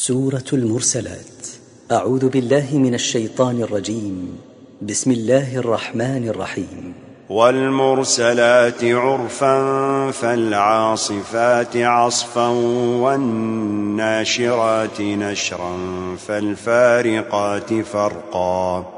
سورة المرسلات. أعوذ بالله من الشيطان الرجيم. بسم الله الرحمن الرحيم. والمرسلات عرفا فالعاصفات عصفا والناشرات نشرا فالفارقات فرقا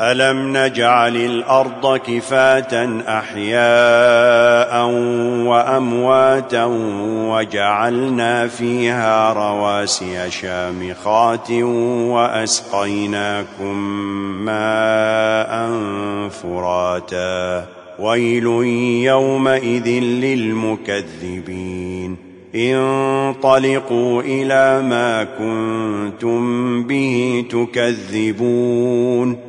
أَلَمْ نَجْعَلِ الْأَرْضَ كِفَاتًا أَحْيَاءً وَأَمْوَاتًا وَجَعَلْنَا فِيهَا رَوَاسِيَ شَامِخَاتٍ وَأَسْقَيْنَاكُم مَّاءً فُرَاتًا وَيْلٌ يَوْمَئِذٍ لِّلْمُكَذِّبِينَ انطلقوا إِلَى مَا كُنتُم بِهِ تُكَذِّبُونَ